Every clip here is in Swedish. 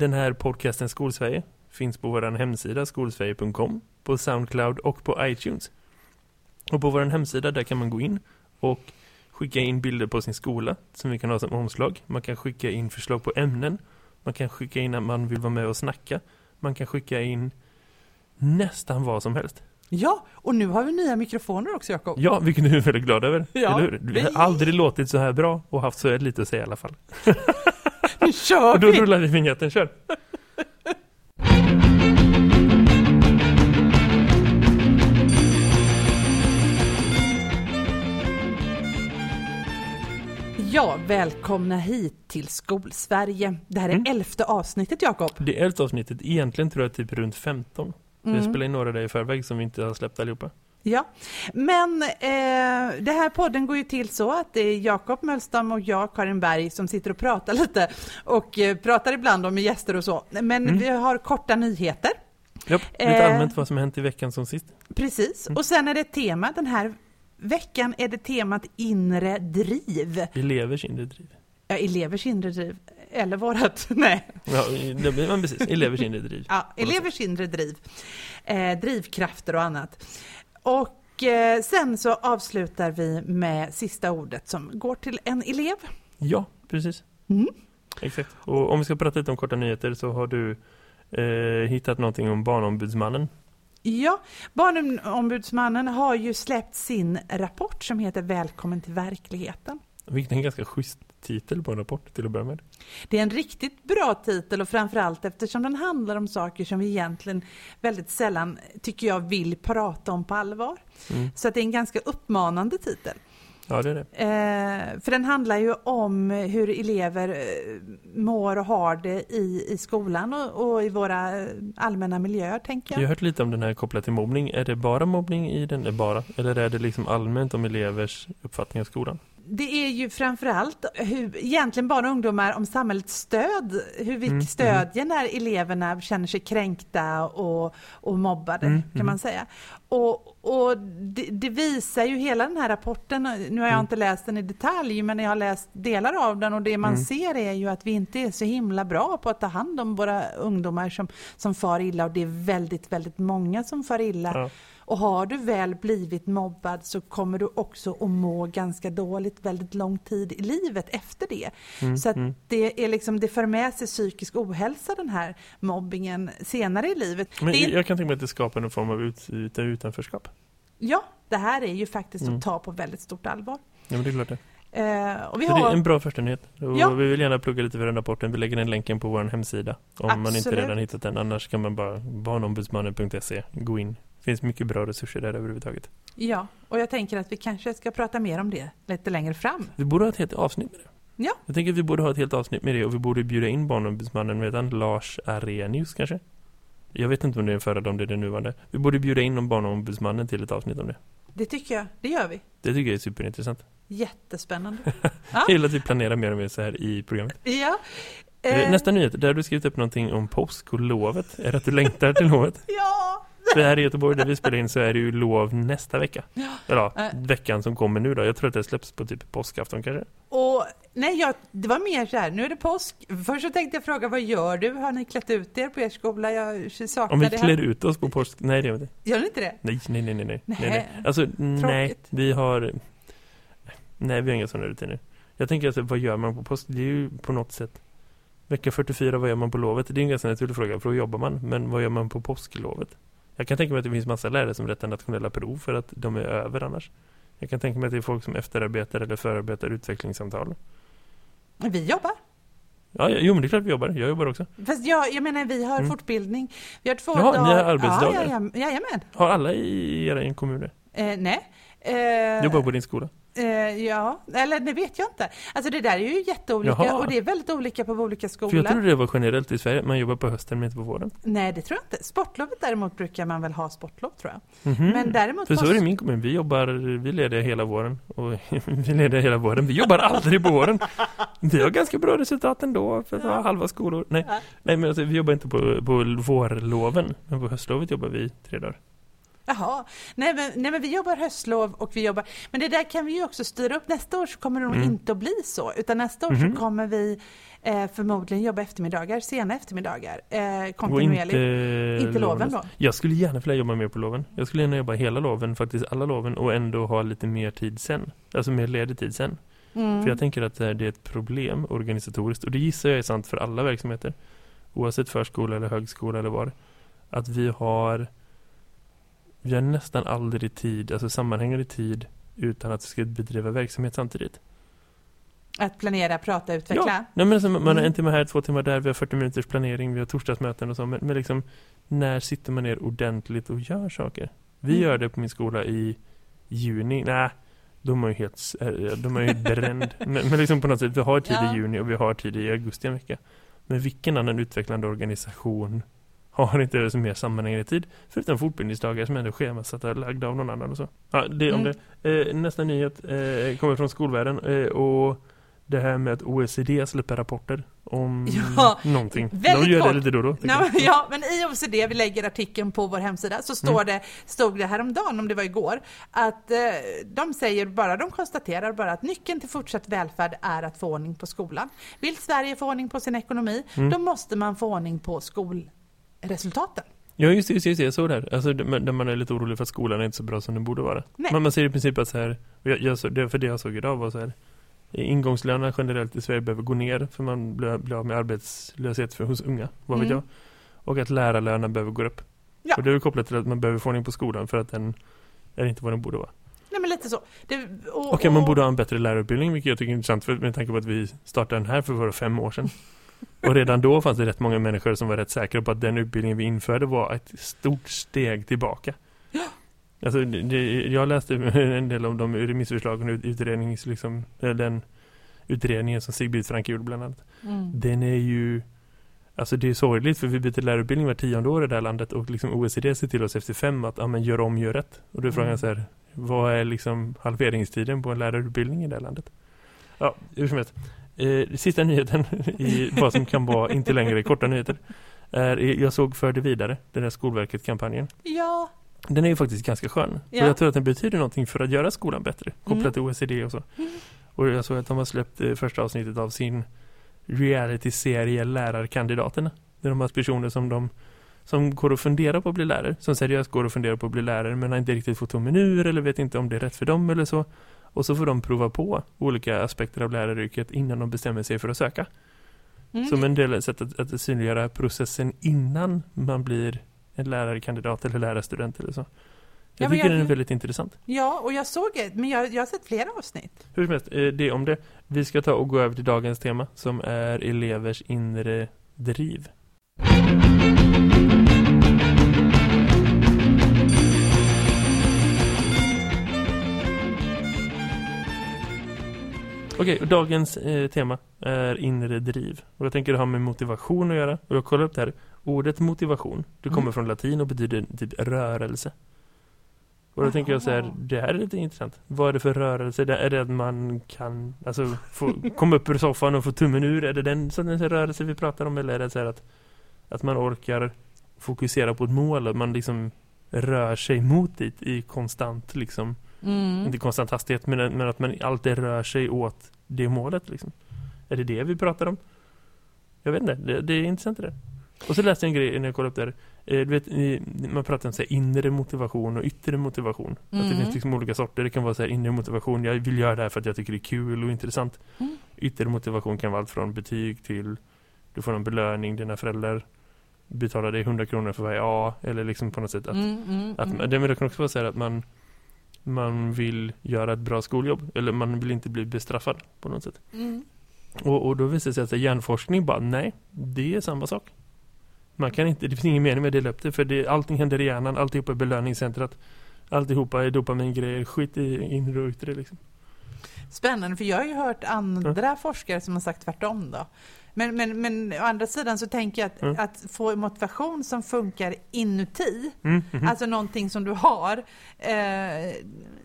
den här podcasten Skolsverige finns på vår hemsida skolsverige.com, på Soundcloud och på iTunes. Och på vår hemsida där kan man gå in och skicka in bilder på sin skola som vi kan ha som omslag. Man kan skicka in förslag på ämnen. Man kan skicka in att man vill vara med och snacka. Man kan skicka in nästan vad som helst. Ja, och nu har vi nya mikrofoner också, Jakob. Ja, vilket du är väldigt glad över. Ja, eller hur? Vi- har aldrig låtit så här bra och haft så lite att säga i alla fall. Nu kör Och då vi! rullar vi vignetten, kör! Ja, välkomna hit till Skolsverige. Det här är Mm. elfte avsnittet, Jakob. Det är elfte avsnittet, egentligen tror jag typ runt 15. Vi Mm. spelar in några där i förväg som vi inte har släppt allihopa. Ja, men eh, det här podden går ju till så att det är Jakob Möllstam och jag, Karin Berg, som sitter och pratar lite och eh, pratar ibland om gäster och så. Men Mm. vi har korta nyheter, Japp, lite Eh. allmänt vad som hänt i veckan som sist. precis. Mm. Och sen är det ett tema, den här veckan är det temat inre driv. Elevers inre driv. Ja, elevers inre driv, eller vårat, nej. Ja, det blir man precis. Elevers inre driv. Ja, elevers inre driv, eh, drivkrafter och annat. Och eh, sen så avslutar vi med sista ordet som går till en elev. Ja, precis. Mm. Exakt. Och om vi ska prata lite om korta nyheter så har du eh, hittat någonting om Barnombudsmannen. Ja, Barnombudsmannen har ju släppt sin rapport som heter Välkommen till verkligheten. Vilket är en ganska schysst titel på en rapport till att börja med. Det är en riktigt bra titel och framförallt eftersom den handlar om saker som vi egentligen väldigt sällan, tycker jag, vill prata om på allvar. Mm. Så att det är en ganska uppmanande titel. Ja, det är det. Eh, för den handlar ju om hur elever eh, mår och har det i, i skolan och, och i våra eh, allmänna miljöer, tänker Jag har jag. hört lite om den här kopplat till mobbning. Är det bara mobbning i den? Är bara? Eller är det liksom allmänt om elevers uppfattning av skolan? Det är ju framförallt hur, egentligen barn och ungdomar om samhällets stöd, hur vi Mm, stödjer när eleverna känner sig kränkta och, och mobbade, Mm, kan mm. man säga. Och, och det, det visar ju hela den här rapporten, nu har jag Mm. inte läst den i detalj, men jag har läst delar av den och det man Mm. ser är ju att vi inte är så himla bra på att ta hand om våra ungdomar som, som far illa och det är väldigt, väldigt många som far illa. Ja. Och har du väl blivit mobbad så kommer du också att må ganska dåligt väldigt lång tid i livet efter det. Mm, Så mm. det, är liksom, det för med sig psykisk ohälsa den här mobbingen senare i livet. Men det jag kan tänka mig att det skapar någon form av ut, ut, utanförskap. ja, det här är ju faktiskt Mm. att ta på väldigt stort allvar. Ja, men det är klart det. Eh, och vi Så det är har, en bra första nyhet. Ja. Vi vill gärna plugga lite för den rapporten. Vi lägger den länken på vår hemsida. Om man inte Absolut. redan hittat den. Annars kan man bara barnombudsmannen.se gå in. Det finns mycket bra resurser där överhuvudtaget. ja, och jag tänker att vi kanske ska prata mer om det lite längre fram. Vi borde ha ett helt avsnitt med det. Ja. Jag tänker att vi borde ha ett helt avsnitt med det och vi borde bjuda in barnombudsmannen med den Lars Arrhenius kanske. Jag vet inte om det är en förra om det är den nuvarande. Vi borde bjuda in om barnombudsmannen till ett avsnitt om det. Det tycker jag, det gör vi. Det tycker jag är superintressant. Jättespännande. Ja. Ja. Jag gillar att vi planerar mer och mer så här i programmet. ja. Eh, Nästa nyhet, där har du skrivit upp någonting om påsk och lovet. Är det att du längtar till lovet? Ja! För här i Göteborg där vi spelar in så är det ju lov nästa vecka. Ja. Eller ja, veckan som kommer nu då. Jag tror att det släpps på typ påskafton kanske. Och nej, jag, det var mer så här, nu är det påsk. Först så tänkte jag fråga, vad gör du? Har ni klätt ut er på er skola? Jag saknar Om vi det klär här. ut oss på påsk... Nej, det gör vi inte. Gör ni inte det? Nej, nej, nej, nej. nej. Nej. nej, nej. Alltså, nej. Tråkigt. Vi har... Nej, vi har inga sådana rutiner. Jag tänker att vad gör man på påsk? Det är ju på något sätt... Vecka 44, vad gör man på lovet? Det är en ganska naturlig fråga, för då jobbar man. Men vad gör man på påsklovet? Jag kan tänka mig att det finns massa lärare som rättar nationella prov för att de är över annars. Jag kan tänka mig att det är folk som efterarbetar eller förarbetar utvecklingssamtal. Vi jobbar. Ja, jo men det är klart vi jobbar. Jag jobbar också. Fast jag, jag menar, vi har Mm. fortbildning. Vi har två Ja, ni har dagar. arbetsdagar. Ja, jajam- jajamän. Har alla i era kommuner? Eh, nej. Eh, Jobbar på din skola? Eh, ja, eller det vet jag inte. Alltså det där är ju jätteolika Jaha. och det är väldigt olika på olika skolor. För jag trodde det var generellt i Sverige. Man jobbar på hösten men inte på våren. Nej, det tror jag inte. Sportlovet däremot brukar man väl ha sportlov tror jag. Mhm. Men däremot För så är det i min kommun. Vi jobbar, vi leder hela våren. Och vi leder hela våren. Vi jobbar aldrig på våren. Vi har ganska bra resultat ändå för att ha halva skolor. Nej, Ja. nej men alltså, vi jobbar inte på, på vårloven. Men på höstlovet jobbar vi tre dagar. Jaha, nej men, nej men vi jobbar höstlov och vi jobbar, men det där kan vi ju också styra upp. Nästa år så kommer det nog Mm. inte att bli så, utan nästa år Mhm. så kommer vi eh, förmodligen jobba eftermiddagar, sena eftermiddagar, eh, kontinuerligt. inte, Inte loven då? Jag skulle gärna vilja jobba mer på loven. Jag skulle gärna jobba hela loven, faktiskt alla loven, och ändå ha lite mer tid sen. Alltså mer ledig tid sen. Mm. För jag tänker att det är ett problem organisatoriskt. Och det gissar jag är sant för alla verksamheter. Oavsett förskola eller högskola eller vad. Att vi har vi har nästan aldrig tid, alltså sammanhängande tid utan att vi ska bedriva verksamhet samtidigt. Att planera, prata, utveckla. Ja, nej, men alltså, man har Mm. en timme här, två timmar där, vi har 40 minuters planering, vi har torsdagsmöten och så. Men, men liksom, när sitter man ner ordentligt och gör saker? Vi Mm. gör det på min skola i juni. Nej, då är ju helt, eh, då är ju bränd. men, men liksom på något sätt, vi har tid Ja. i juni och vi har tid i augusti en vecka. Men vilken annan utvecklande organisation har inte så mer sammanhängande tid? Förutom fortbildningsdagar som ändå schemasatta lagda av någon annan och så. Ja, det om Mm. det. Eh, nästa nyhet eh, kommer från skolvärlden eh, och det här med att OECD släpper rapporter om Ja, någonting. De gör kort. det lite då då. men, ja, men i OECD, vi lägger artikeln på vår hemsida, så står det, stod det häromdagen, om det var igår, att eh, de säger bara, de konstaterar bara att nyckeln till fortsatt välfärd är att få ordning på skolan. Vill Sverige få ordning på sin ekonomi, Mm. då måste man få ordning på skolresultaten. Ja, just det, just det, just jag såg det här. Alltså, där man är lite orolig för att skolan är inte så bra som den borde vara. Nej. Men man ser i princip att så här, och jag, jag, det, för det jag såg idag var så här, ingångslönerna generellt i Sverige behöver gå ner för man blir, blir av med arbetslöshet för, hos unga, vad vet Mm. jag. Och att lärarlönerna behöver gå upp. Ja. Och det är kopplat till att man behöver få ordning på skolan för att den är inte vad den borde vara. Nej men lite så. Det, och, Och att man borde ha en bättre lärarutbildning, vilket jag tycker är intressant för, med tanke på att vi startade den här för bara fem år sedan. Och redan då fanns det rätt många människor som var rätt säkra på att den utbildningen vi införde var ett stort steg tillbaka. Ja. Alltså, det, jag läste en del om de remissförslagen och ut- utrednings, liksom, eller den utredningen som Sigbrit Frank gjorde bland annat. Mm. Den är ju Alltså det är sorgligt för vi byter lärarutbildning var tionde år i det här landet och liksom OECD ser till oss efter fem att ja, men gör om, gör rätt. Och då är frågan Mm. så här, vad är liksom halveringstiden på en lärarutbildning i det här landet? Ja, hur som helst. Eh, sista nyheten i vad som kan vara inte längre korta nyheter är, jag såg för det vidare, den där Skolverket-kampanjen. Ja, Den är ju faktiskt ganska skön. Ja. Och jag tror att den betyder någonting för att göra skolan bättre. Kopplat Mm. till OECD och så. Mm. Och jag såg att de har släppt eh, första avsnittet av sin reality-serie Lärarkandidaterna. Där de har personer som de som går och funderar på att bli lärare. Som seriöst går och funderar på att bli lärare men har inte riktigt fått tummen ur eller vet inte om det är rätt för dem eller så. Och så får de prova på olika aspekter av läraryrket innan de bestämmer sig för att söka. mm. Som en del sätt att, att synliggöra processen innan man blir en lärarkandidat eller lärarstudent eller så. Jag Ja, tycker jag- den är väldigt intressant. ja och jag såg det, men jag, jag har sett flera avsnitt. Hur som helst, eh, det om det. Vi ska ta och gå över till dagens tema som är elevers inre driv. Okej, och dagens eh, tema är inre driv. Och jag tänker det har med motivation att göra. Och jag kollar upp det här. Ordet motivation, det kommer Mm. från latin och betyder typ rörelse. Och då tänker jag så här, det här är lite intressant. Vad är det för rörelse? Det- Är det att man kan alltså, få komma upp ur soffan och få tummen ur? Är det den sortens rörelse vi pratar om? Eller är det så här att, att man orkar fokusera på ett mål? Att man liksom rör sig mot dit i konstant, liksom, Mm. inte konstant hastighet, men, men att man alltid rör sig åt det målet. Liksom. Är det det vi pratar om? Jag vet inte, det, det är intressant det. Och så läste jag en grej när jag kollade upp det här. Eh, du vet, man pratar om så här, inre motivation och yttre motivation. Att det Mm. finns liksom olika sorter. Det kan vara så här, inre motivation, jag vill göra det här för att jag tycker det är kul och intressant. Mm. Yttre motivation kan vara allt från betyg till du får en belöning, dina föräldrar betalar dig 100 kronor för varje A. Eller liksom på något sätt att Mm, mm, att, mm. det kan också vara så här att man, man vill göra ett bra skoljobb. Eller man vill inte bli bestraffad på något sätt. Mm. Och, och då visar det sig att hjärnforskning bara, nej, det är samma sak. Man kan inte, det finns ingen mening med det. För det, allting händer i hjärnan, alltihopa är belöningscentrat. Alltihopa är dopamingrejer, skit i inre och yttre liksom. Spännande, för jag har ju hört andra forskare som har sagt tvärtom då. Men, men, men å andra sidan så tänker jag att, Mm. att få motivation som funkar inuti, Mm, mhm. alltså någonting som du har, eh,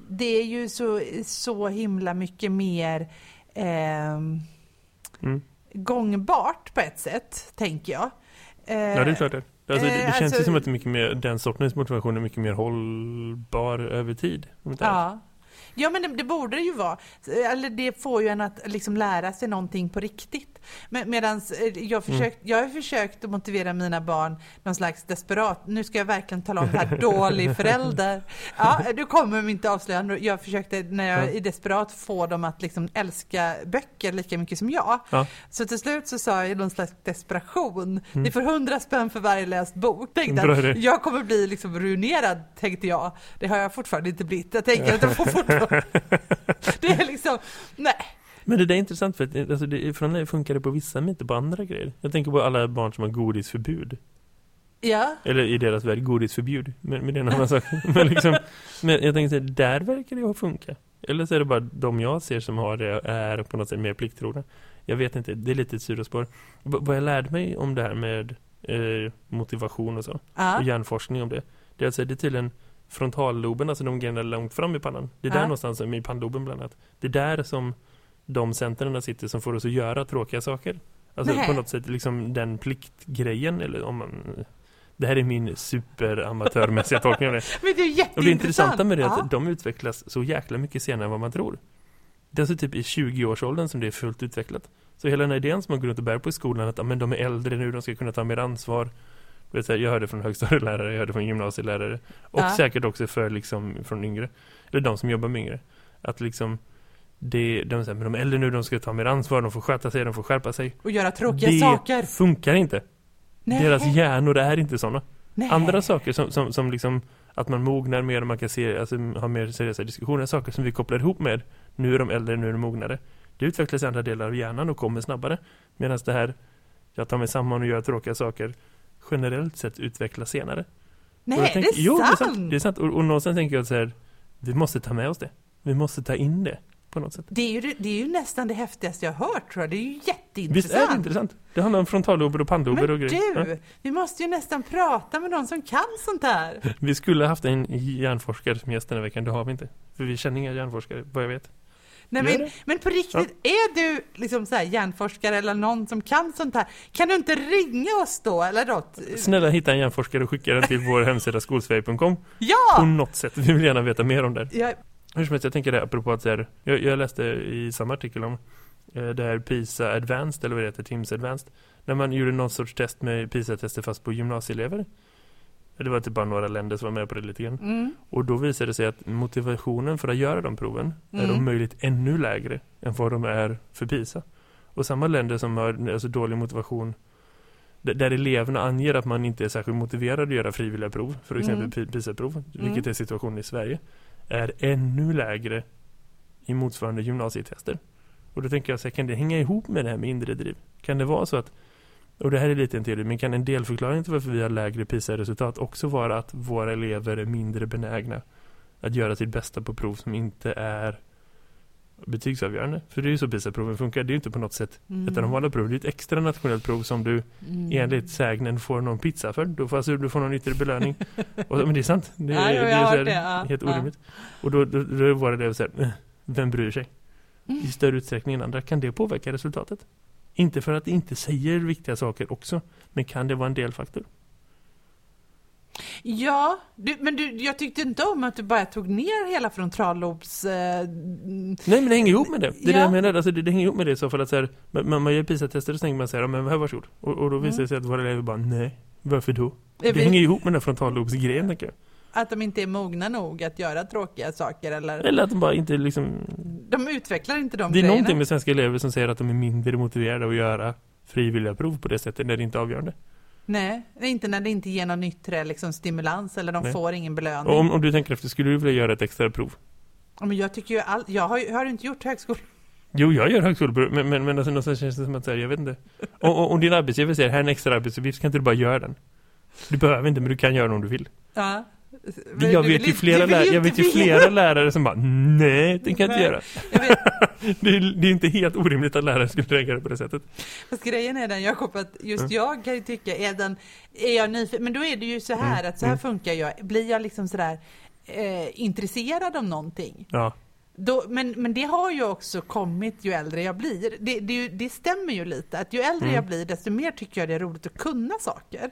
det är ju så, så himla mycket mer mm. gångbart på ett sätt, tänker jag. Eh, Ja, det är klart det. Alltså, det, det Eh, känns alltså- ju som att det är mycket mer, den sortens motivation är mycket mer hållbar över tid. Ja. Ja men det, det borde det ju vara. Eller det får ju en att liksom lära sig någonting på riktigt. Men, medans eh, jag, försökt, jag har försökt att motivera mina barn någon slags desperat, nu ska jag verkligen tala om det här, dålig förälder. Ja, du kommer mig inte avslöja. Jag försökte när jag Ja. är desperat få dem att liksom älska böcker lika mycket som jag. Ja. Så till slut så sa jag i någon slags desperation, ni får hundra spänn för varje läst bok. Tänkte att jag kommer bli liksom ruinerad, tänkte jag. Det har jag fortfarande inte blivit. Jag tänker att jag får fortfarande... Det är liksom, nej. Men det där är intressant för att alltså, det, från det funkar det på vissa men inte på andra grejer. Jag tänker på alla barn som har godisförbud. Ja, Eller i deras värld godisförbud. Men, det är en annan sak. Men, liksom, men jag tänker här, där verkar det att funka. Eller så är det bara de jag ser som har det är på något sätt mer plikttrogna. Jag vet inte, det är lite ett sidospår. Vad jag lärde mig om det här med eh, motivation och så. ja. och hjärnforskning om det. Det är alltså det är tydligen frontalloben, alltså de grejerna långt fram i pannan. Det är där Ja. någonstans, i pannloben bland annat. Det är där som de centrerna sitter som får oss att göra tråkiga saker. Alltså Nej. på något sätt liksom den pliktgrejen eller om man det här är min superamatörmässiga tolkning av det. Men det är jätteintressant. Och det intressanta med det är Ja. att de utvecklas så jäkla mycket senare än vad man tror. Det är alltså typ i 20-årsåldern som det är fullt utvecklat. Så hela den här idén som man går runt och bär på i skolan att ja, men de är äldre nu, de ska kunna ta mer ansvar. Jag hörde från högstadielärare, jag hörde från gymnasielärare och Ja. säkert också för liksom från yngre, eller de som jobbar med yngre. Att liksom det, de men de är äldre nu, de ska ta mer ansvar, de får sköta sig, de får skärpa sig. Och göra tråkiga det saker. funkar inte. Nej. Deras hjärnor är inte sådana. Nej. Andra saker som, som, som liksom att man mognar mer och man kan se, alltså, ha mer seriösa diskussioner, saker som vi kopplar ihop med nu är de äldre, nu är de mognare. Det utvecklas i andra delar av hjärnan och kommer snabbare. Medan det här, jag tar mig samman och gör tråkiga saker, generellt sett utvecklas senare. Nej, tänker, det är jo. Det är sant. Det är sant. Och, och någonstans tänker jag så här, vi måste ta med oss det. Vi måste ta in det på något sätt. Det är, ju, det- är ju nästan det häftigaste jag hört tror jag. Det är ju Visst jätteintressant. är det intressant? Det handlar om frontallober och pannlober och Men grejer. Ja. du, vi måste ju nästan prata med någon som kan sånt här. Vi skulle haft en hjärnforskare som gäst den här veckan, det har vi inte. För vi känner inga hjärnforskare, vad jag vet. Nej, men, men på riktigt, är du liksom så här hjärnforskare eller någon som kan sånt här? Kan du inte ringa oss då eller något? Snälla hitta en hjärnforskare och skicka den till vår hemsida skolsverige.com på Ja! något sätt. Vi vill gärna veta mer om det. Jag, Hur som helst, jag tänker det apropå att här, jag, jag läste i samma artikel om eh, det här PISA Advanced, eller vad det heter, Teams Advanced. När man gjorde någon sorts test med PISA-tester fast på gymnasieelever. Det var typ bara några länder som var med på det lite grann. mm, Och då visade det sig att motivationen för att göra de proven är Mm. om möjligt ännu lägre än vad de är för PISA. Och samma länder som har alltså, dålig motivation där- eleverna anger att man inte är särskilt motiverad att göra frivilliga prov, för exempel Mm. pi- PISA-prov, vilket Mm. är situationen i Sverige, är ännu lägre i motsvarande gymnasietester. Och då tänker jag så här, kan det hänga ihop med det här med inre driv? Kan det vara så att, och det här är lite en teori, men kan en delförklaring till varför vi har lägre PISA-resultat också vara att våra elever är mindre benägna att göra sitt bästa på prov som inte är betygsavgörande? För det är ju så PISA-proven funkar, det är ju inte på något sätt mm, ett av de vanliga proven, det är ett extra nationellt prov som du mm. enligt sägnen får någon pizza för. Du får, alltså, du får någon ytterligare belöning. och, men det är sant. Det, Ja, det är så här, det, ja. helt Ja. orimligt. Och då, då, då var det det så här, vem bryr sig? Mm. I större utsträckning än andra. Kan det påverka resultatet? Inte för att det inte säger viktiga saker också, men kan det vara en delfaktor? Ja, du, men du, jag tyckte inte om att du bara tog ner hela frontallobs... Eh, Nej, men det hänger ihop med det. Det är det Ja. jag menar. Alltså, det, det hänger ihop med det i så fall att så här, man, man gör PISA-tester och så tänker man så här, ja, men här varsågod. Och, och då visar Mm. det sig att våra elever bara, nej, varför då? är Det vi- hänger ihop med den här frontallobsgrejen, tänker jag. att de inte är mogna nog att göra tråkiga saker eller... Eller att de bara inte liksom De utvecklar inte de Det är grejerna. någonting med svenska elever som säger att de är mindre motiverade att göra frivilliga prov på det sättet när det inte är avgörande. Nej, inte när det inte ger någon yttre liksom, stimulans eller de Nej. får ingen belöning. Och om, om du tänker efter, skulle du vilja göra ett extra prov? Ja, Men jag tycker ju all... Jag har, har du inte gjort högskola? Jo, jag gör högskoleprov, men, men, men alltså, någonstans känns det som att säga, jag vet inte. Om, om din arbetsgivare säger, här är en extra arbetsuppgift, kan inte du bara göra den? Du behöver inte, men du kan göra den om du vill. Ja. Det- Jag vet ju flera, du vill lär, ju jag vet ju flera lärare som bara, nej, det kan jag inte göra. Det är, det är inte helt orimligt att lärare skulle reagera på det sättet. fast grejen är den Jakob, att just jag kan ju tycka, är, den, är jag nyfiken, men då är det ju så här Mm, att så här mm. funkar jag. Blir jag liksom sådär eh, intresserad av någonting, Ja, Då, men, men det har ju också kommit ju äldre jag blir. Det, det, det stämmer ju lite, att ju äldre Mm. jag blir desto mer tycker jag det är roligt att kunna saker.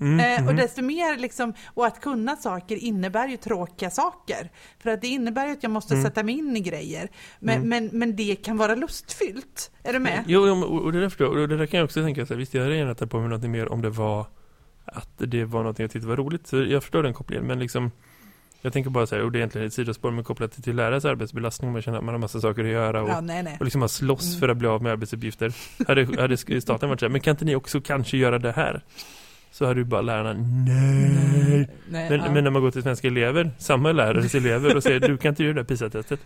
Mm, Eh, och mhm. desto mer liksom, och att kunna saker innebär ju tråkiga saker. För att det innebär ju att jag måste Mm. sätta mig in i grejer. Men, Mm. men, men det kan vara lustfyllt. Är du med? Jo, jo, och det där förstår. Och det där kan jag också tänka så här, visst jag hade gärna tagit på mig något mer om det var att det var något jag tyckte var roligt. Så jag förstår den kopplingen, men liksom jag tänker bara så här, och det är egentligen ett sidospår men kopplat till, till lärares arbetsbelastning, man känner att man har massa saker att göra och, Ja, nej, nej. och liksom har slåss Mm. för att bli av med arbetsuppgifter. hade, hade staten varit så här, men kan inte ni också kanske göra det här? Så hade ju bara lärarna, nej. nej Men, ja. men när man går till svenska elever, samma lärares elever och säger du kan inte göra det här PISA-testet.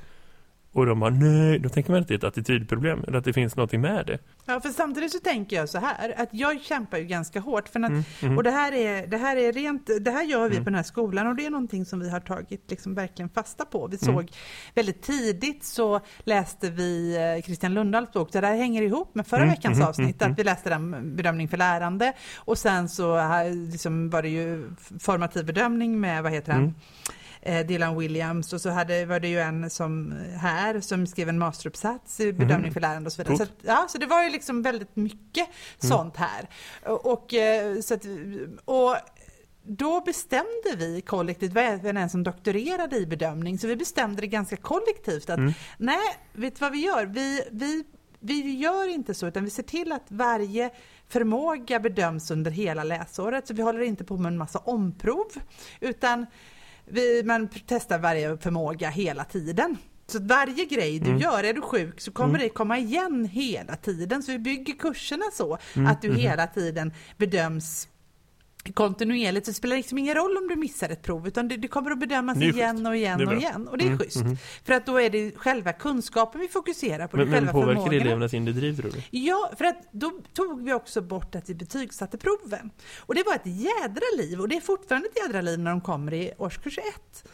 Och de bara nej, då tänker man att det är ett attitydproblem eller att det finns något med det. ja, för samtidigt så tänker jag så här, att jag kämpar ju ganska hårt. För att, Mm, mm. Och det här, är, det här är rent, det här gör vi Mm. på den här skolan och det är någonting som vi har tagit liksom verkligen fasta på. Vi Mm. såg väldigt tidigt så läste vi eh, Christian Lundahls bok, det där hänger ihop med förra Mm, veckans mm, avsnitt, att vi läste den bedömning för lärande och sen så här, liksom var det ju formativ bedömning med, vad heter han? Mm. eh, Dylan Williams och så hade, var det ju en som här som skrev en masteruppsats i bedömning Mhm. för lärande och så vidare. Så, att, ja, så det var ju liksom väldigt mycket Mm. sånt här. Och, eh, så att, och då bestämde vi kollektivt, var även en som doktorerade i bedömning, så vi bestämde det ganska kollektivt att Mm. nej, vet du vad vi gör? Vi, vi, vi gör inte så, utan vi ser till att varje förmåga bedöms under hela läsåret. Så vi håller inte på med en massa omprov, utan vi, man testar varje förmåga hela tiden. Så varje grej du Mm. gör, är du sjuk så kommer Mm. det komma igen hela tiden. Så vi bygger kurserna så Mm, att du mhm. hela tiden bedöms kontinuerligt. Så det spelar liksom ingen roll om du missar ett prov utan det, det kommer att bedömas igen och igen och igen. Och det är Mm, schysst. mhm. För att då är det själva kunskapen vi fokuserar på, Men, men påverkar det förmågorna. elevernas driv tror du? Ja, för att då tog vi också bort att vi betygsatte proven. Och det var ett jädra liv och det är fortfarande ett jädra liv när de kommer i årskurs 1.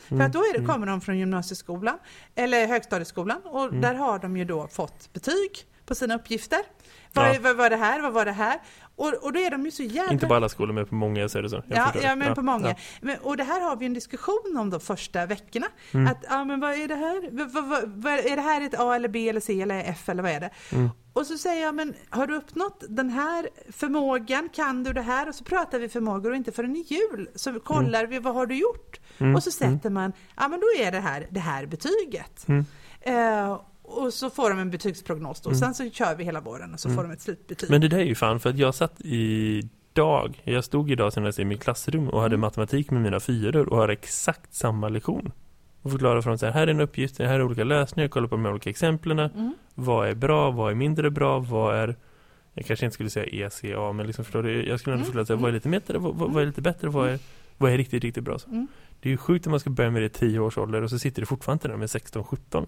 För Mm, att då är det, mm. kommer de från gymnasieskolan, eller högstadieskolan och Mm. där har de ju då fått betyg på sina uppgifter. Vad, Ja. vad var det här, vad var det här? Och, och då är de ju så jädra... Inte på alla skolor men på många är det så. Jag Ja, förstår ja, men på många. ja. Men, och det här har vi en diskussion om de första veckorna. Mm. Att, ja men vad är det här? Vad, vad, vad, är det här ett A eller B eller C eller F eller vad är det? Mm. Och så säger jag, men har du uppnått den här förmågan? Kan du det här? Och så pratar vi förmågor och inte förrän i jul så kollar vi vad har du gjort? Mm. Och så sätter man, ja men då är det här det här betyget. Mm. Och så får de en betygsprognos då. Mm. Sen så kör vi hela våren och så Mm. får de ett slutbetyg. Men det där är ju fan för att jag satt idag, jag stod idag senast i mitt klassrum och hade Mm. matematik med mina fyror och har exakt samma lektion. Och förklara för dem så här, här är en uppgift, här är olika lösningar, kolla på de olika exemplen. Mm. Vad är bra, vad är mindre bra, vad är jag kanske inte skulle säga ECA, men liksom förstår du, jag skulle ändå Mm, förklara mm. vad är lite bättre, vad, vad är lite bättre, vad är, vad är riktigt, riktigt bra. Så. Mm. Det är ju sjukt om man ska börja med det i 10 års ålder och så sitter det fortfarande där med 16-17.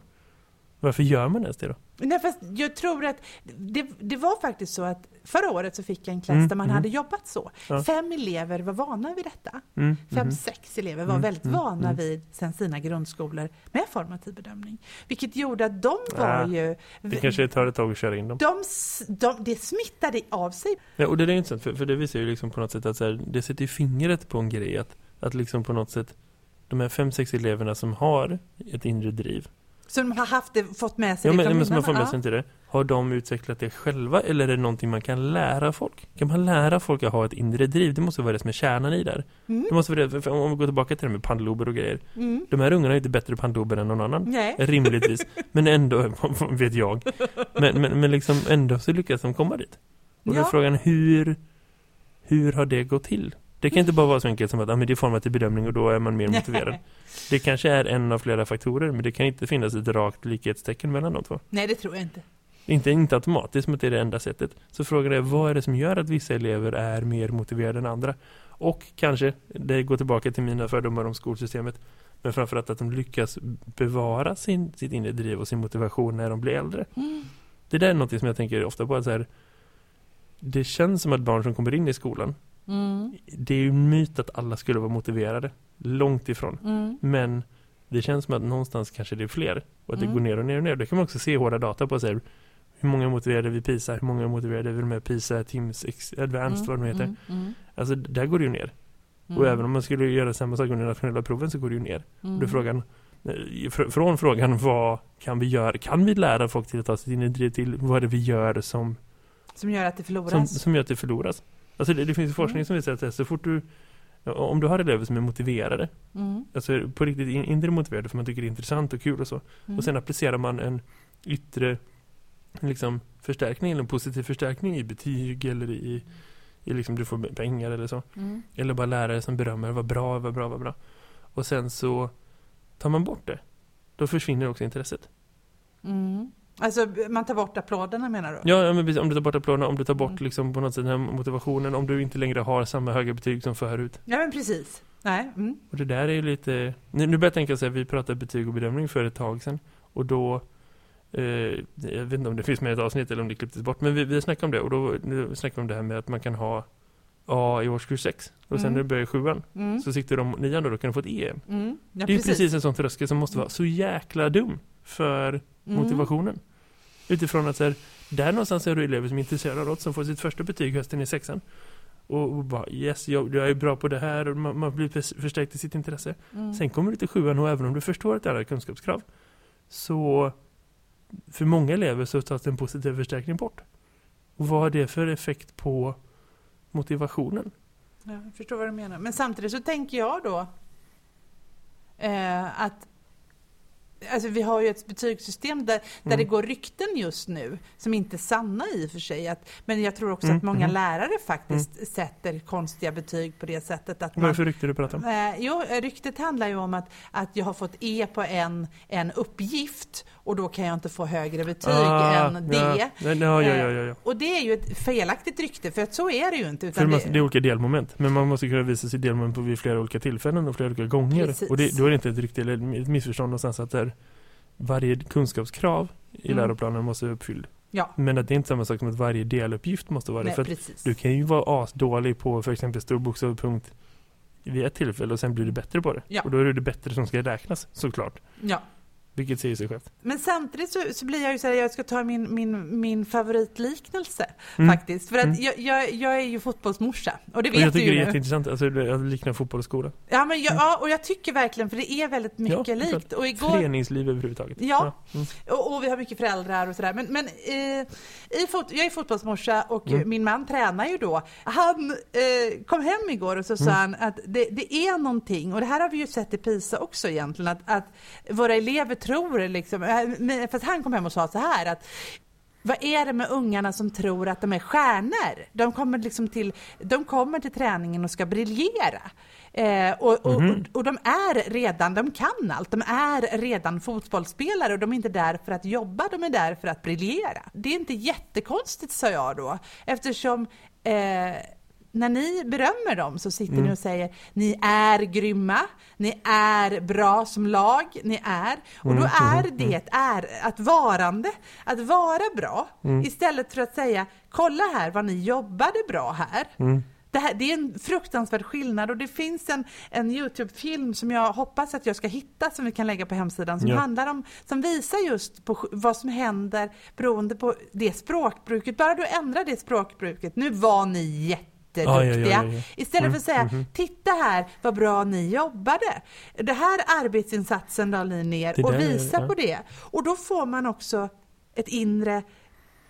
Varför gör man ens det då? Nej, fast jag tror att det, det var faktiskt så att förra året så fick jag en klass Mm, där man mm. hade jobbat så. Ja. Fem elever var vana vid detta. Mm, Fem, mhm. sex elever var Mm, väldigt mm, vana mm. vid sen sina grundskolor med formativ bedömning. Vilket gjorde att de var Ah, ju... Det kanske tar ett tag att köra in dem. De, de, det smittade av sig. Ja, och det är intressant, för, för det visar ju liksom på något sätt att så här, det sätter ju fingret på en grej att, att liksom på något sätt de här fem, sex eleverna som har ett inre driv, Så de har haft det, fått med sig ja, det men, men som har fått med sig det, har de utvecklat det själva eller är det någonting man kan lära folk? Kan man lära folk att ha ett inre driv? Det måste vara det som är kärnan i där. Mm. Det måste vara det, om vi går tillbaka till det med pannlober och grejer. Mm. De här ungarna är inte bättre pannlober än någon annan. Nej. Rimligtvis. Men ändå, vet jag. Men, men, men liksom ändå så lyckas de komma dit. Och då är Ja. frågan hur, hur har det gått till? Det kan inte bara vara så enkelt som att ah, men det är formativ bedömning och då är man mer motiverad. Det kanske är en av flera faktorer men det kan inte finnas ett rakt likhetstecken mellan de två. Nej, det tror jag inte. Inte, inte automatiskt att det är det enda sättet. Så frågan är vad är det som gör att vissa elever är mer motiverade än andra? Och kanske, det går tillbaka till mina fördomar om skolsystemet, men framförallt att de lyckas bevara sin, sitt inre driv och sin motivation när de blir äldre. Mm. Det där är något som jag tänker ofta på att så här, det känns som att barn som kommer in i skolan, Mm. det är ju en myt att alla skulle vara motiverade. Långt ifrån. Mm. Men det känns som att någonstans kanske det är fler. Och att det Mm. går ner och ner och ner. Det kan man också se i hårda data på. Så här, hur många motiverade vi PISA? Hur många motiverade vi med PISA, Teams, Advanced, vad de heter. Mm. Mm. Alltså där går det ju ner. Mm. Och även om man skulle göra samma sak under nationella proven så går det ju ner. Mm. Då frågan, eh, från frågan vad kan vi göra? Kan vi lära folk till att ta sitt inre driv till vad är det vi gör som som gör att det förloras? Som, som gör att det förloras. Alltså det, det finns forskning mm. som visar att så fort du om du har elever som är motiverade mm. alltså på riktigt inre motiverade för man tycker det är intressant och kul och så mm. och sen applicerar man en yttre liksom förstärkning eller en positiv förstärkning i betyg eller i, i liksom du får pengar eller så. Mm. Eller bara lärare som berömmer vad bra, vad bra, vad bra. Och sen så tar man bort det. Då försvinner också intresset. Mm. Alltså man tar bort applåderna menar du? Ja, men om du tar bort applåderna, om du tar bort mm. liksom på något sätt den motivationen, om du inte längre har samma höga betyg som förut. Ja men precis. Nej. Mm. Och det där är ju lite... Nu, nu börjar jag tänka så här, vi pratade betyg och bedömning för ett tag sedan. Och då Eh, jag vet inte om det finns med i ett avsnitt eller om det klipptes bort. Men vi, vi snackade om det och då snackade vi om det här med att man kan ha A i årskurs 6. Och sen mm. när du börjar sjuan mm. så sitter de nian då, då kan du få ett E. Mm. Ja, det är precis. precis en sån tröskel som måste vara så jäkla dum för mm. motivationen. Utifrån att så här, där någonstans är du elever som är intresserade av något som får sitt första betyg hösten i sexan. Och, och bara, yes, jag, jag, är bra på det här och man, man blir förstärkt i sitt intresse. Mm. Sen kommer du till sjuan och även om du förstår ett alla kunskapskrav så för många elever så tas en positiv förstärkning bort. Och vad har det för effekt på motivationen? Ja, jag förstår vad du menar. Men samtidigt så tänker jag då eh, att Alltså vi har ju ett betygssystem där, där mm. det går rykten just nu, som inte är sanna i och för sig. Att, men jag tror också mm. att många mm. lärare faktiskt mm. sätter konstiga betyg på det sättet. Att Vad är det för rykte du pratar om? Eh, jo, ryktet handlar ju om att, att jag har fått E på en, en uppgift och då kan jag inte få högre betyg ah, än D. Ja. Ja, ja, ja, ja, Och det är ju ett felaktigt rykte, för att så är det ju inte. Utan för det, det är olika delmoment, men man måste kunna visa sig delmoment på vid flera olika tillfällen och flera olika gånger. Precis. Och det, då är det inte ett rykte eller ett missförstånd någonstans att där varje kunskapskrav i mm. läroplanen måste vara uppfylld. Ja. Men att det är inte samma sak som att varje deluppgift måste vara det. för du kan ju vara asdålig på för exempel storbokstavspunkt vid ett tillfälle och sen blir du bättre på det. Ja. Och då är det det bättre som ska räknas, såklart. Ja. Vilket säger sig självt. Men samtidigt så, så, blir jag ju så här, jag ska ta min, min, min favoritliknelse mm. faktiskt. För att mm. jag, jag, jag, är ju fotbollsmorsa. Och det vet och jag tycker det är jätteintressant, alltså att likna fotboll och skola. Ja, men jag, mm. ja, och jag tycker verkligen, för det är väldigt mycket ja, likt. Och igår... Föreningsliv överhuvudtaget. Ja, ja. Mm. Och, och, vi har mycket föräldrar och sådär. Men, men eh, i fot, jag är fotbollsmorsa och mm. min man tränar ju då. Han eh, kom hem igår och så sa mm. han att det, det är någonting, och det här har vi ju sett i PISA också egentligen, att, att våra elever tror liksom, eh, fast han kom hem och sa så här att vad är det med ungarna som tror att de är stjärnor? De kommer, liksom till, de kommer till träningen och ska briljera. Eh, och, och, mm. och, och, de är redan, de kan allt. De är redan fotbollsspelare och de är inte där för att jobba, de är där för att briljera. Det är inte jättekonstigt, sa jag då, eftersom eh, när ni berömmer dem så sitter mm. ni och säger ni är grymma, ni är bra som lag, ni är. Och då mm, är mm, det mm. är, att varande, att vara bra. Istället för att säga kolla här vad ni jobbade bra här. Det, här, det är en fruktansvärd skillnad och det finns en, en Youtube-film som jag hoppas att jag ska hitta som vi kan lägga på hemsidan som ja. handlar om, som visar just på vad som händer beroende på det språkbruket. Bara du ändrar det språkbruket. Nu var ni jätte jätteduktiga. Ja, ja, Istället mm, för att säga, mm, titta här vad bra ni jobbade. Det här arbetsinsatsen la ni ner och visa på det. Och då får man också ett inre,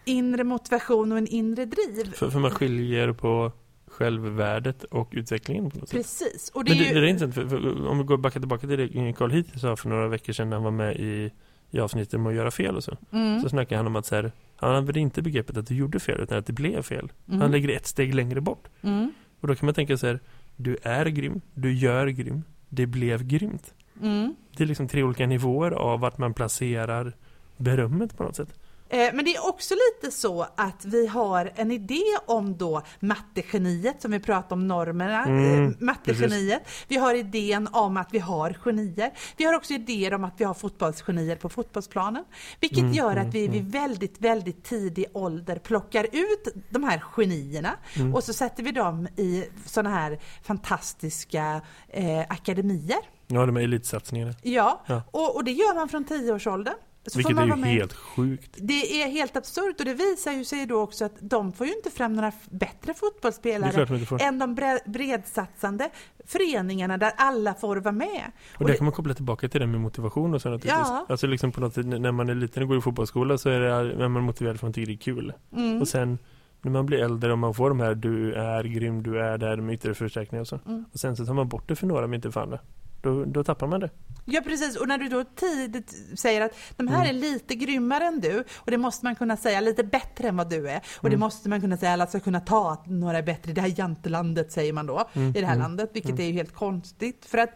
inre motivation och en inre driv. För, för man skiljer på självvärdet och utvecklingen på något sätt. Precis. Och det det, är, ju... det är intressant, för, för, om vi går backa tillbaka till det Carl Heath sa för några veckor sedan när han var med i, i avsnittet om att göra fel och så. Mm. Så snackade han om att så här, han använder inte begreppet att du gjorde fel utan att det blev fel. Mm. Han lägger ett steg längre bort. Mm. Och då kan man tänka så här, du är grym, du gör grym, det blev grymt. Mm. Det är liksom tre olika nivåer av vart man placerar berömmet på något sätt. Eh, men det är också lite så att vi har en idé om då mattegeniet som vi pratar om normerna, mm, eh, mattegeniet. Vi har idén om att vi har genier. Vi har också idéer om att vi har fotbollsgenier på fotbollsplanen. Vilket mm, gör att vi mm, vid mm. väldigt, väldigt tidig ålder plockar ut de här genierna mm. och så sätter vi dem i sådana här fantastiska eh, akademier. Ja, de är elitsatsningarna. Ja, ja. Och, och det gör man från tioårsåldern. Så Vilket är ju helt sjukt. Det är helt absurt och det visar ju sig då också att de får ju inte fram några bättre fotbollsspelare de än de bre- bredsatsande föreningarna där alla får vara med. Och Och där kan man koppla tillbaka till det med motivation och så naturligtvis. Ja. Alltså liksom på något sätt, när man är liten och går i fotbollsskola så är det är man motiverad för att man tycker det är kul. Mm. Och sen när man blir äldre och man får de här du är grym, du är där med ytterligare förstärkningar och så. Mm. Och sen så tar man bort det för några men inte för andra. Då, då tappar man det. Ja precis, och när du då tidigt säger att de här Mm. är lite grymmare än du och det måste man kunna säga lite bättre än vad du är. Och det Mm. måste man kunna säga, alla ska kunna ta att några är bättre. Det här jantelandet säger man då Mm, i det här mm, landet, vilket mm. är ju helt konstigt. För att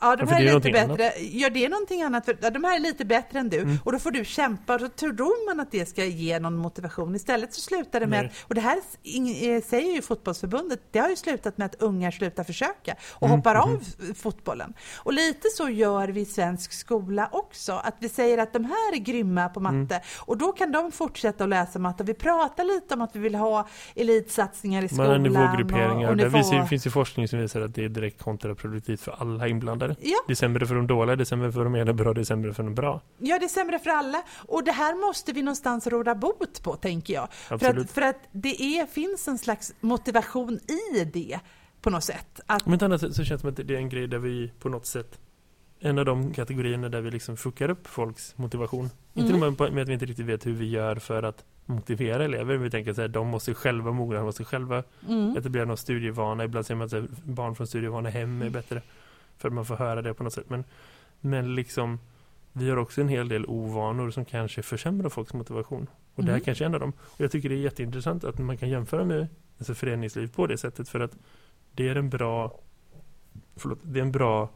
Ja, de här det är är lite bättre. Ja, det är någonting annat. För, ja, de här är lite bättre än du Mm. och då får du kämpa och då tror man att det ska ge någon motivation. Istället så slutar det med, att, och det här eh, säger ju fotbollsförbundet, det har ju slutat med att ungar slutar försöka och Mm, hoppar av f- fotbollen. Och lite så gör vi i svensk skola också, att vi säger att de här är grymma på matte Mm. och då kan de fortsätta att läsa matte. Vi pratar lite om att vi vill ha elitsatsningar i Man har skolan. nivågrupperingar. och, och nivå... visar, finns ju forskning som visar att det är direkt kontraproduktivt för alla inblandade. Ja, Det är sämre för de dåliga, det är sämre för de ena bra, det är sämre för de bra. Ja, det är sämre för alla. Och det här måste vi någonstans råda bot på, tänker jag. För att, för att det är, finns en slags motivation i det, på något sätt. Att, Om inte annat så känns det som att det är en grej där vi på något sätt en av de kategorierna där vi liksom fuckar upp folks motivation. Inte Mm. med att vi inte riktigt vet hur vi gör för att motivera elever. Vi tänker så här, de måste själva mogna, de måste själva mm, etablera någon studievana. Ibland säger man att barn från studievana hem Mm. är bättre. För att man får höra det på något sätt. Men, men liksom, vi har också en hel del ovanor som kanske försämrar folks motivation. Och det här Mm. kanske är en av dem. Och jag tycker det är jätteintressant att man kan jämföra med alltså föreningsliv på det sättet. För att det är en bra, förlåt, det är en bra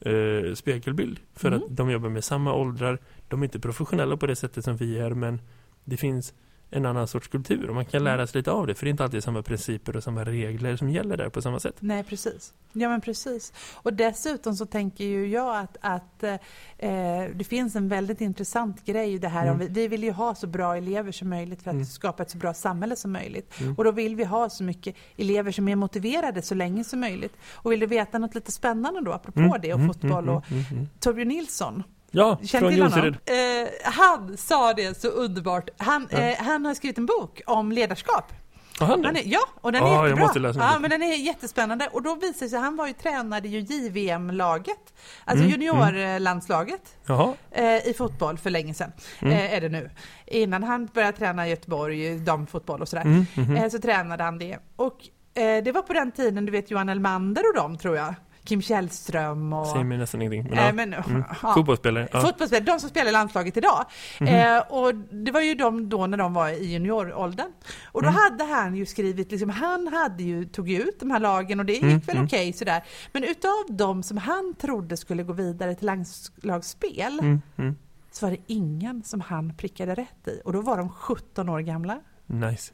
eh, spegelbild. För Mm. att de jobbar med samma åldrar. De är inte professionella på det sättet som vi är. Men det finns en annan sorts kultur och man kan lära sig lite av det. För det är inte alltid samma principer och samma regler som gäller där på samma sätt. nej, precis. Ja, men precis. Och dessutom så tänker ju jag att, att eh, det finns en väldigt intressant grej i det här. Mm. Om vi, vi vill ju ha så bra elever som möjligt för att Mm. skapa ett så bra samhälle som möjligt. Mm. Och då vill vi ha så mycket elever som är motiverade så länge som möjligt. Och vill du veta något lite spännande då, apropå Mm, det och mm, fotboll mm, och mm, mm. Torbjörn Nilsson, Ja, Känner från? Jonsered. Eh, han sa det så underbart. Han, Ja. eh, han har skrivit en bok om ledarskap. Har han det? ja, och den är jag jättebra. ja, men den är jättespännande. Och då visar sig, han var ju tränade ju JVM-laget, alltså Mm, juniorlandslaget Jaha. eh, i fotboll för länge sedan, Mm. eh, är det nu. Innan han började träna i Göteborg, damfotboll och sådär, Mm, mhm. eh, så tränade han det. Och eh, det var på den tiden, du vet Johan Elmander och dem tror jag. Kim Källström och... Säger mig nästan ingenting. Men, ja. men, mm. ja. Fotbollsspelare. Ja. Fotbollsspelare, de som spelar i landslaget idag. Mhm. Eh, och det var ju de då när de var i junioråldern. Och då Mm. hade han ju skrivit, liksom, han hade ju, tog ju ut de här lagen och det gick Mm, väl mm. okej sådär. Men utav de som han trodde skulle gå vidare till landslagsspel Mm, mm. så var det ingen som han prickade rätt i. Och då var de 17 år gamla. Nice.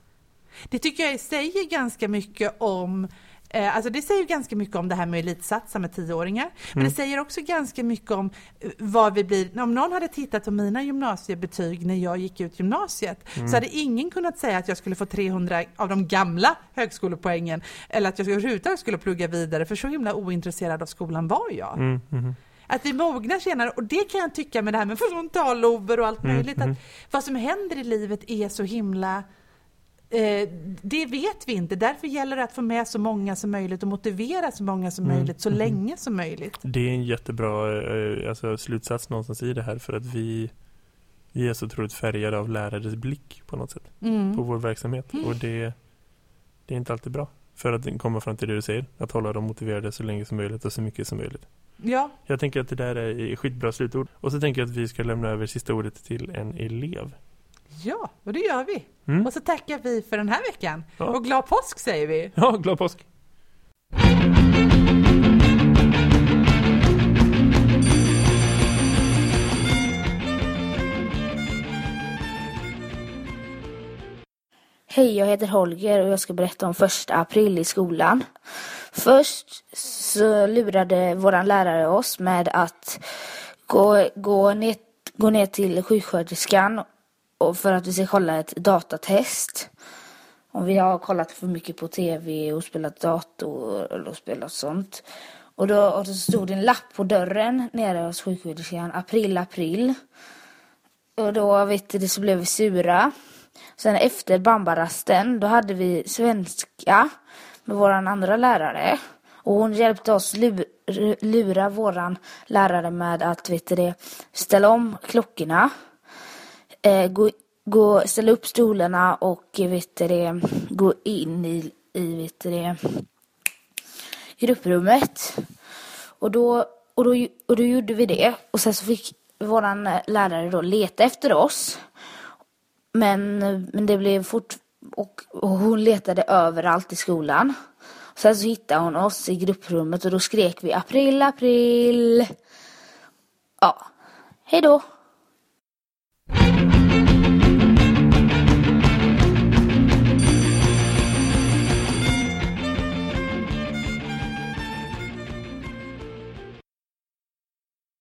Det tycker jag säger ganska mycket om eh, Alltså det säger ganska mycket om det här med elitsatsa med tioåringar. Men Mm. det säger också ganska mycket om eh, vad vi blir. Om någon hade tittat på mina gymnasiebetyg när jag gick ut gymnasiet Mm. så hade ingen kunnat säga att jag skulle få 300 av de gamla högskolepoängen eller att jag överhuvudtaget skulle plugga vidare för så himla ointresserad av skolan var jag. Mm, mhm. Att vi mognar senare och det kan jag tycka med det här med frontallober och allt Mm, möjligt. mm. Att vad som händer i livet är så himla Eh, det vet vi inte. Därför gäller det att få med så många som möjligt och motivera så många som Mm, möjligt så mhm. länge som möjligt. Det är en jättebra eh, alltså, slutsats någonstans i det här för att vi, vi är så otroligt färgade av lärares blick på något sätt Mm. på vår verksamhet Mm. och det, det är inte alltid bra för att komma fram till det du säger att hålla dem motiverade så länge som möjligt och så mycket som möjligt. Ja, Jag tänker att det där är skitbra slutord och så tänker jag att vi ska lämna över sista ordet till en elev. Ja, och det gör vi. Mm? Och så tackar vi för den här veckan. Ja. Och glad påsk säger vi. Ja, glad påsk! Hej, jag heter Holger och jag ska berätta om första april i skolan. Först så lurade våran lärare oss med att gå, gå, ner, gå ner till sjuksköterskan och för att vi ska kolla ett datatest. Om vi har kollat för mycket på tv och spelat dator och spelat sånt. Och då, och så stod det en lapp på dörren nere hos sjuksköterskan. April, april. och då vet du, så blev vi sura. Sen efter bambarasten, då hade vi svenska med våran andra lärare. Och hon hjälpte oss lura, lura våran lärare med att vet du, ställa om klockorna. Eh, gå, gå, ställa upp stolarna och eh, vet det, gå in i, i vet det, grupprummet. Och då, och, då, och då gjorde vi det. Och sen så fick våran eh, lärare då leta efter oss. Men, men det blev fort... Och, och hon letade överallt i skolan. Sen så hittade hon oss i grupprummet och då skrek vi april, april. Ja, hej då.